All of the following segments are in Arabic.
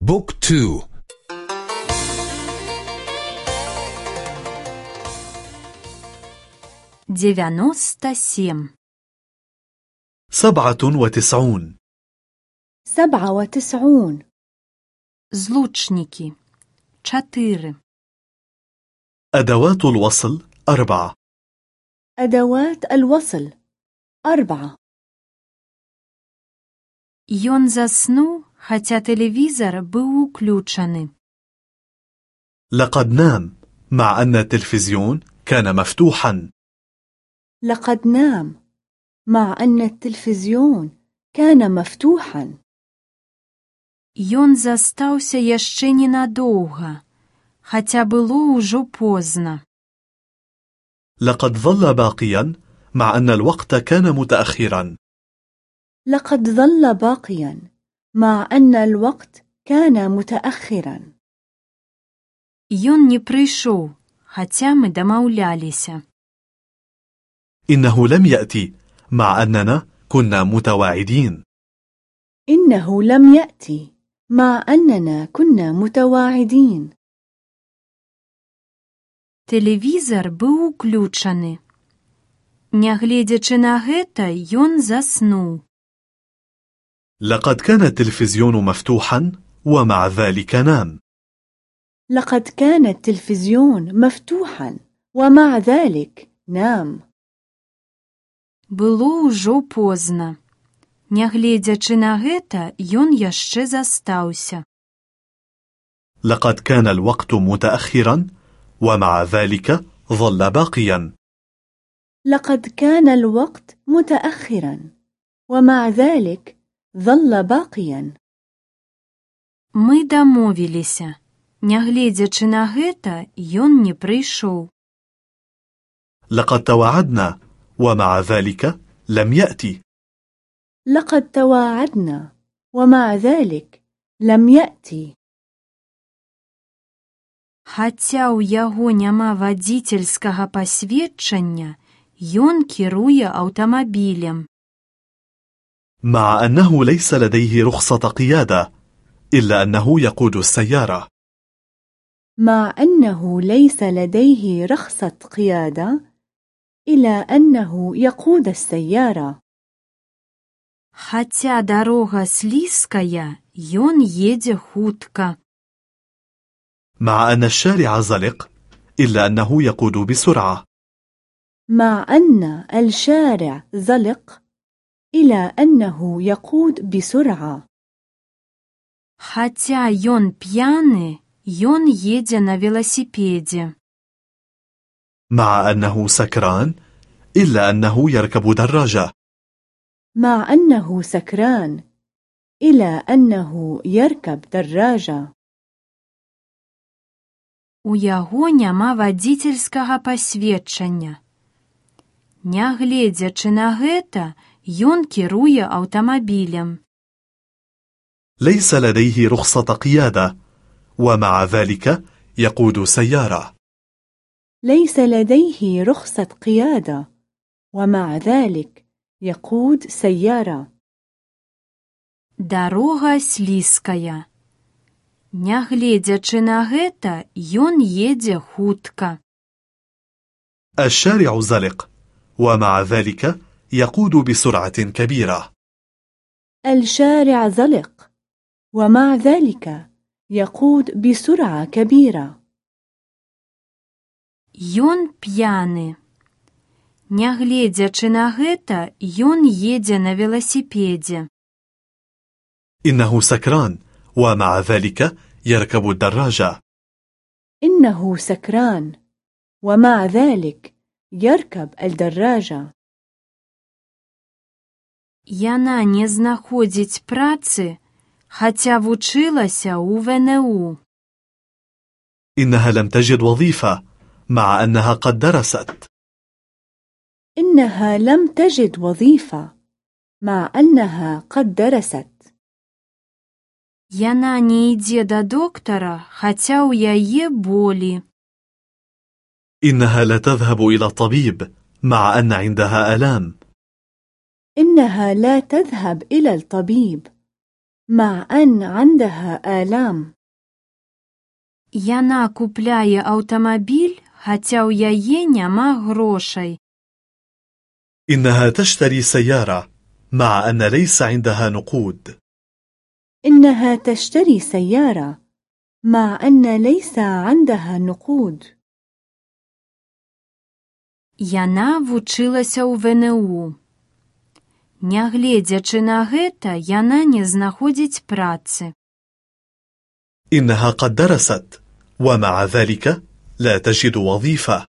بوك تو девяносто семь سبعة وتسعون سبعة وتسعون злучники четыре أدوات الوصل أربعة أدوات الوصل أربعة Ён заснуў, хаця тэлевізор быў уключаны. لقد نام مع أن التلفزيون كان مفتوحا لقد نام مع أن التلفزيون كان مفتوحا Ён застаўся яшчэ ненадоўга, хаця было ўжо позна. لقد ظل باقيا مع أن الوقت كان متأخرا لقد ظل باقيا مع أن الوقت كان متأخرا Ён не прыйшоў, хаця мы дамаўляліся. إنه لم يأتي مع أننا كنا متواعدين إنه لم يأتي مع أننا كنا متواعدين Тэлевізор быў уключаны. Нягледзячы на гэта, ён заснуў. لقد كان التلفزيون مفتوحا ومع ذلك نام لقد كان التلفزيون مفتوحا ومع ذلك نام Было ўжо позна. Нягледзячы на гэта, ён яшчэ застаўся. لقد كان الوقت متأخرا ومع ذلك ظل باقيا لقد كان الوقت متأخرا ومع ذلك ظل باقيا Мы дамовіліся. Нягледзячы на гэта, ён не прыйшоў. لقد توعدنا ومع ذلك لم يأتي لقد تواعدنا ومع ذلك لم يأتي Хаця ў яго няма вадзіцельскага пасведчання, ён кіруе аўтамабілем. مع أنه ليس لديه رخصة قيادة إلا أنه يقود السيارة مع أنه ليس لديه رخصة قيادة إلى أنه يقود السيارة Хаця дарога слізкая, ён едзе хутка. مع أن الشارع زلق إلا أنه يقود بسرعة مع أن الشارع زلق إلى أنه يقود بسرعة Хаця ён п'яны, ён едзе на веласіпедзе. مع أنه سكران إلا أنه يركب دراجة مع أنه سكران إلى أنه يركب دراجة У яго няма вадзіцельскага пасведчання. Нягледзячы на гэта, ён кіруе аўтамабілем. ليس لديه رخصة قيادة ومع ذلك يقود سيارة ليس لديه رخصة قيادة ومع ذلك يقود سيارة Дарога слізкая. Нягледзячы на гэта, ён едзе хутка. الشارع زلق ومع ذلك يقود بسرعة كبيرة الشارع زلق ومع ذلك يقود بسرعة كبيرة Ён п'яны. Нягледзячы на гэта, ён едзе на веласіпедзе. إنه سكران ومع ذلك يركب الدراجة إنه سكران ومع ذلك يركب الدراجة Яна не знаходзіць працы, хаця вучылася ў ВНУ. إنها لم تجد وظيفة مع أنها قد درست إنها لم تجد وظيفة مع أنها قد درست Яна не ідзе да доктара, хаця ў яе болі. إنها لا تذهب إلى الطبيب مع أن عندها آلام إنها لا تذهب إلى الطبيب مع أن عندها آلام Яна купляе аўтамабіль, хаця ў яе няма грошай. إنها تشتري سيارة مع أن ليس عندها نقود إنها تشتري سيارة مع أن ليس عندها نقود Яна вучылася ў ВНУ. Нягледзячы на гэта, яна не знаходзіць працы. إنها قد درست ومع ذلك لا تجد وظيفة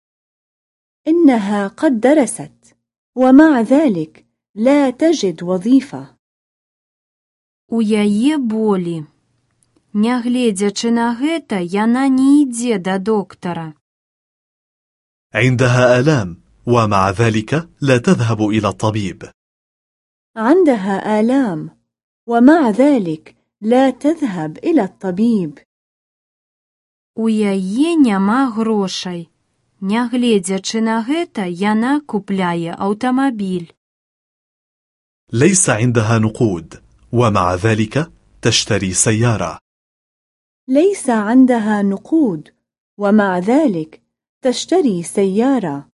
إنها قد درست ومع ذلك لا تجد وظيفة У яе болі. Нягледзячы на гэта, яна не ідзе да доктара. عندها آلام ومع ذلك لا تذهب إلى الطبيب عندها آلام ومع ذلك لا تذهب إلى الطبيب У яе няма грошай. Нягледзячы на гэта, яна купляе аўтамабіль. ليس عندها نقود ومع ذلك تشتري سيارة ليس عندها نقود ومع ذلك تشتري سيارة